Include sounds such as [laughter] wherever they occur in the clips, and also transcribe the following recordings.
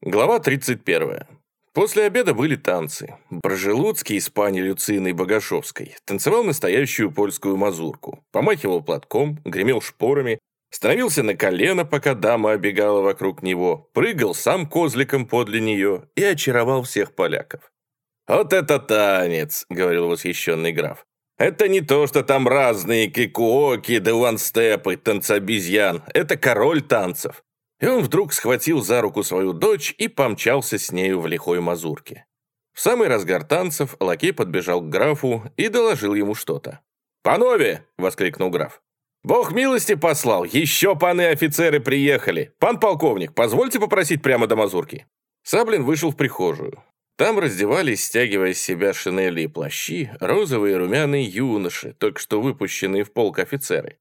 Глава 31. После обеда были танцы. Брожелуцкий с пани Люциной Богашовской танцевал настоящую польскую мазурку, помахивал платком, гремел шпорами, становился на колено, пока дама обегала вокруг него, прыгал сам козликом подле нее и очаровал всех поляков. «Вот это танец!» — говорил восхищенный граф. «Это не то, что там разные кикуоки да ванстепы, танцобезьян. Это король танцев. И он вдруг схватил за руку свою дочь и помчался с нею в лихой мазурке. В самый разгар танцев лакей подбежал к графу и доложил ему что-то. «Панове!» — воскликнул граф. «Бог милости послал! Еще паны-офицеры приехали! Пан полковник, позвольте попросить прямо до мазурки!» Саблин вышел в прихожую. Там раздевались, стягивая с себя шинели и плащи, розовые и румяные юноши, только что выпущенные в полк офицеры.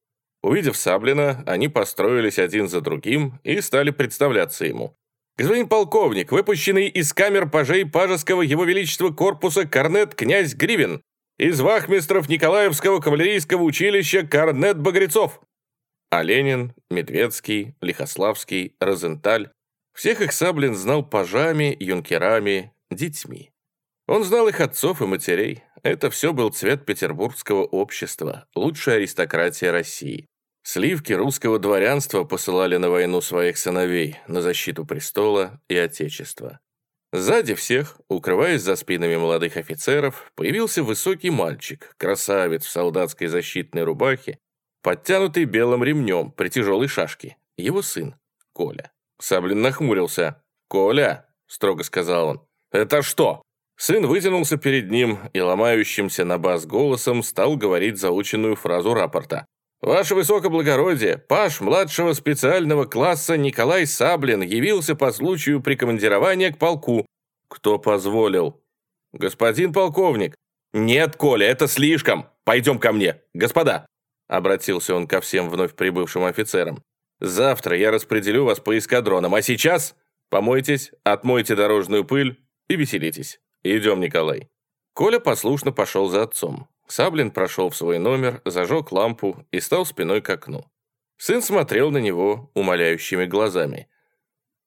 Увидев Саблина, они построились один за другим и стали представляться ему. «Господин полковник, выпущенный из камер пажей Пажеского Его Величества корпуса корнет князь Гривен, из вахмистров Николаевского кавалерийского училища корнет Багрецов». А Ленин, Медведский, Лихославский, Розенталь всех их Саблин знал пажами, юнкерами, детьми. Он знал их отцов и матерей. Это все был цвет петербургского общества, лучшая аристократия России. Сливки русского дворянства посылали на войну своих сыновей, на защиту престола и отечества. Сзади всех, укрываясь за спинами молодых офицеров, появился высокий мальчик, красавец в солдатской защитной рубахе, подтянутый белым ремнем при тяжелой шашке, его сын, Коля. Саблин нахмурился. «Коля!» — строго сказал он. «Это что?» Сын вытянулся перед ним и ломающимся на бас голосом стал говорить заученную фразу рапорта. «Ваше высокоблагородие, паш младшего специального класса Николай Саблин явился по случаю прикомандирования к полку. Кто позволил?» «Господин полковник». «Нет, Коля, это слишком. Пойдем ко мне. Господа!» Обратился он ко всем вновь прибывшим офицерам. «Завтра я распределю вас по эскадронам, а сейчас помойтесь, отмойте дорожную пыль и веселитесь. Идем, Николай». Коля послушно пошел за отцом. Саблин прошел в свой номер, зажег лампу и стал спиной к окну. Сын смотрел на него умоляющими глазами.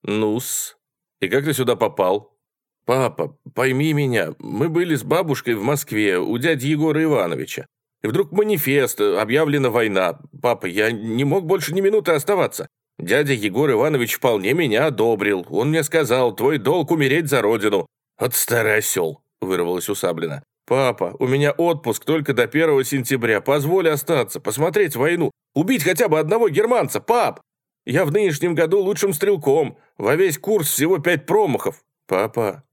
«Ну-с, и как ты сюда попал?» «Папа, пойми меня, мы были с бабушкой в Москве у дяди Егора Ивановича. И вдруг манифест, объявлена война. Папа, я не мог больше ни минуты оставаться. Дядя Егор Иванович вполне меня одобрил. Он мне сказал, твой долг умереть за родину. От старый осел, вырвалось у Саблина. «Папа, у меня отпуск только до 1 сентября. Позволь остаться, посмотреть войну. Убить хотя бы одного германца, пап! Я в нынешнем году лучшим стрелком. Во весь курс всего пять промахов. Папа,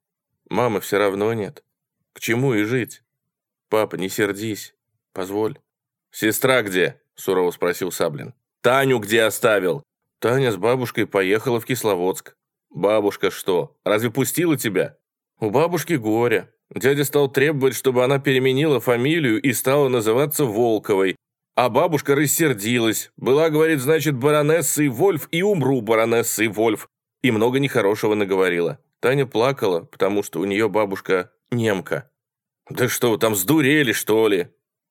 мамы все равно нет. К чему и жить? Папа, не сердись. Позволь». «Сестра где?» – сурово спросил Саблин. «Таню где оставил?» «Таня с бабушкой поехала в Кисловодск». «Бабушка что, разве пустила тебя?» «У бабушки горе. Дядя стал требовать, чтобы она переменила фамилию и стала называться Волковой. А бабушка рассердилась. Была, говорит, значит, баронессой Вольф и умру баронессой Вольф. И много нехорошего наговорила. Таня плакала, потому что у нее бабушка немка. «Да что там, сдурели, что ли?»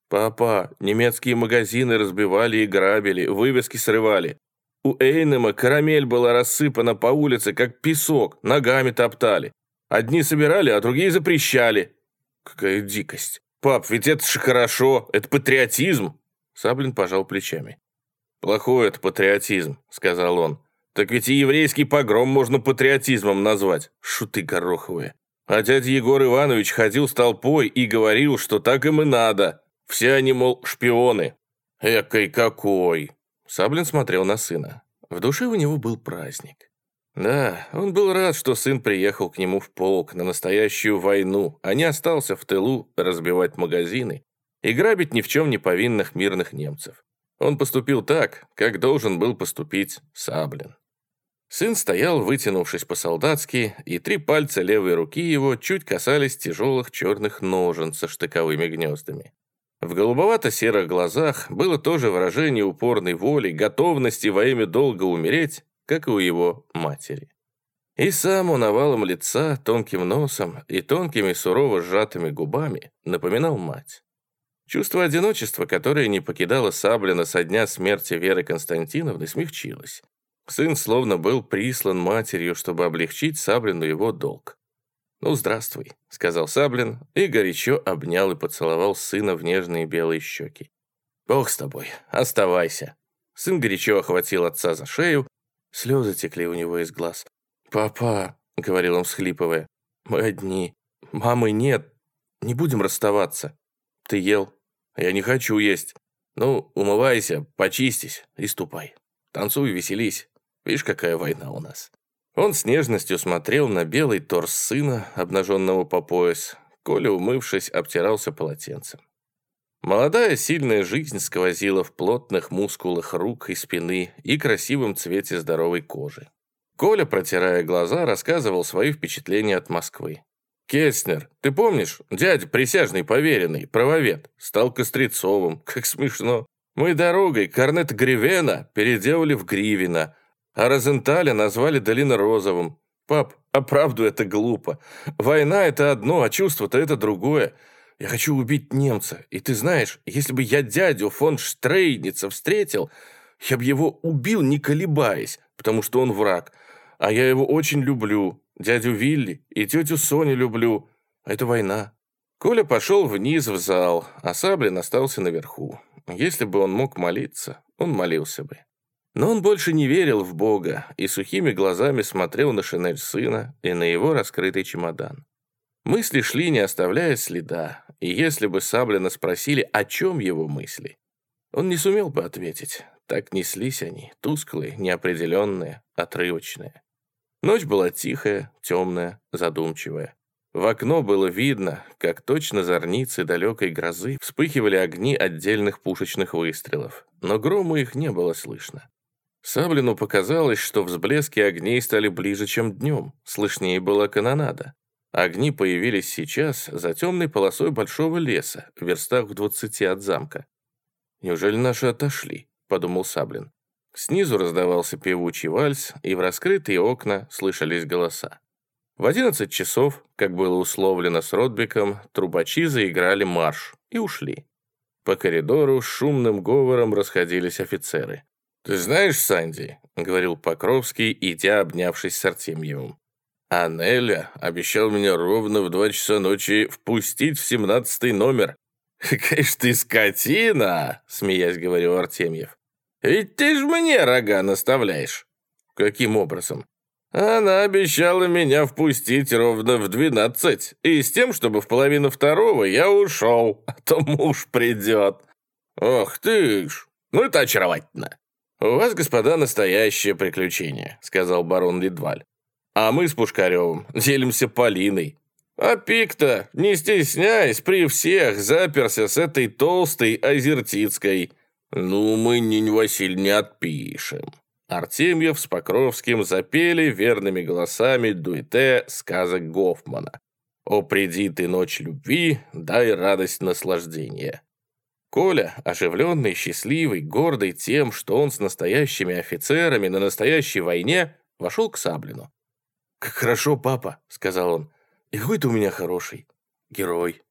«Папа, немецкие магазины разбивали и грабили, вывески срывали. У Эйнема карамель была рассыпана по улице, как песок, ногами топтали. Одни собирали, а другие запрещали. Какая дикость. Пап, ведь это же хорошо, это патриотизм. Саблин пожал плечами. «Плохой это патриотизм», — сказал он. «Так ведь и еврейский погром можно патриотизмом назвать. Шуты гороховые. А дядя Егор Иванович ходил с толпой и говорил, что так им и надо. Все они, мол, шпионы». «Экой какой!» Саблин смотрел на сына. В душе у него был праздник. Да, он был рад, что сын приехал к нему в полк на настоящую войну, а не остался в тылу разбивать магазины и грабить ни в чем не повинных мирных немцев. Он поступил так, как должен был поступить Саблин. Сын стоял, вытянувшись по-солдатски, и три пальца левой руки его чуть касались тяжелых черных ножен со штыковыми гнездами. В голубовато-серых глазах было тоже выражение упорной воли, готовности во имя долга умереть как и у его матери. И сам он овалом лица, тонким носом и тонкими сурово сжатыми губами напоминал мать. Чувство одиночества, которое не покидало Саблина со дня смерти Веры Константиновны, смягчилось. Сын словно был прислан матерью, чтобы облегчить Саблину его долг. «Ну, здравствуй», — сказал Саблин и горячо обнял и поцеловал сына в нежные белые щеки. «Бог с тобой, оставайся». Сын горячо охватил отца за шею, слезы текли у него из глаз. «Папа», — говорил он, всхлипывая, — «мы одни. Мамы нет. Не будем расставаться. Ты ел? Я не хочу есть. Ну, умывайся, почистись и ступай. Танцуй, веселись. Видишь, какая война у нас». Он с нежностью смотрел на белый торс сына, обнаженного по пояс. Коля, умывшись, обтирался полотенцем. Молодая сильная жизнь сквозила в плотных мускулах рук и спины и красивом цвете здоровой кожи. Коля, протирая глаза, рассказывал свои впечатления от Москвы. «Кестнер, ты помнишь, дядя присяжный поверенный, правовед, стал Кострецовым, [laughs] как смешно. Мы дорогой Корнет Гривена переделали в Гривина, а Розенталя назвали Долина Розовым. Пап, а правду это глупо. Война — это одно, а чувство-то это другое. Я хочу убить немца, и ты знаешь, если бы я дядю фон Штрейдница встретил, я бы его убил, не колебаясь, потому что он враг. А я его очень люблю, дядю Вилли и тетю Соню люблю. Это война. Коля пошел вниз в зал, а Саблин остался наверху. Если бы он мог молиться, он молился бы. Но он больше не верил в Бога и сухими глазами смотрел на шинель сына и на его раскрытый чемодан. Мысли шли, не оставляя следа, если бы Саблина спросили, о чем его мысли, он не сумел бы ответить. Так неслись они, тусклые, неопределенные, отрывочные. Ночь была тихая, темная, задумчивая. В окно было видно, как точно зорницы далекой грозы вспыхивали огни отдельных пушечных выстрелов, но грома их не было слышно. Саблину показалось, что взблески огней стали ближе, чем днем, слышнее была канонада. Огни появились сейчас за темной полосой большого леса, в верстах в двадцати от замка. «Неужели наши отошли?» — подумал Саблин. Снизу раздавался певучий вальс, и в раскрытые окна слышались голоса. В одиннадцать часов, как было условлено с Ротбеком, трубачи заиграли марш и ушли. По коридору с шумным говором расходились офицеры. «Ты знаешь, Санди», — говорил Покровский, идя, обнявшись с Артемьевым, «а Неля обещал меня ровно в два часа ночи впустить в семнадцатый номер». [laughs] «Какая ты скотина!» — смеясь говорил Артемьев. «Ведь ты ж мне рога наставляешь». «Каким образом?» «Она обещала меня впустить ровно в двенадцать, и с тем, чтобы в половину второго я ушел, а то муж придет». «Ох ты ж! Ну это очаровательно!» «У вас, господа, настоящее приключение», — сказал барон Лидваль. «А мы с Пушкаревым делимся Полиной». А Пик-то, не стесняясь, при всех заперся с этой толстой Озертицкой. Ну, мы, Нинь Василь, не отпишем. Артемьев с Покровским запели верными голосами дуэте сказок Гофмана. «О, приди ты, ночь любви, дай радость наслаждения». Коля, оживленный, счастливый, гордый тем, что он с настоящими офицерами на настоящей войне, вошел к Саблину. «Как хорошо, папа», — сказал он. «И какой ты у меня хороший. Герой».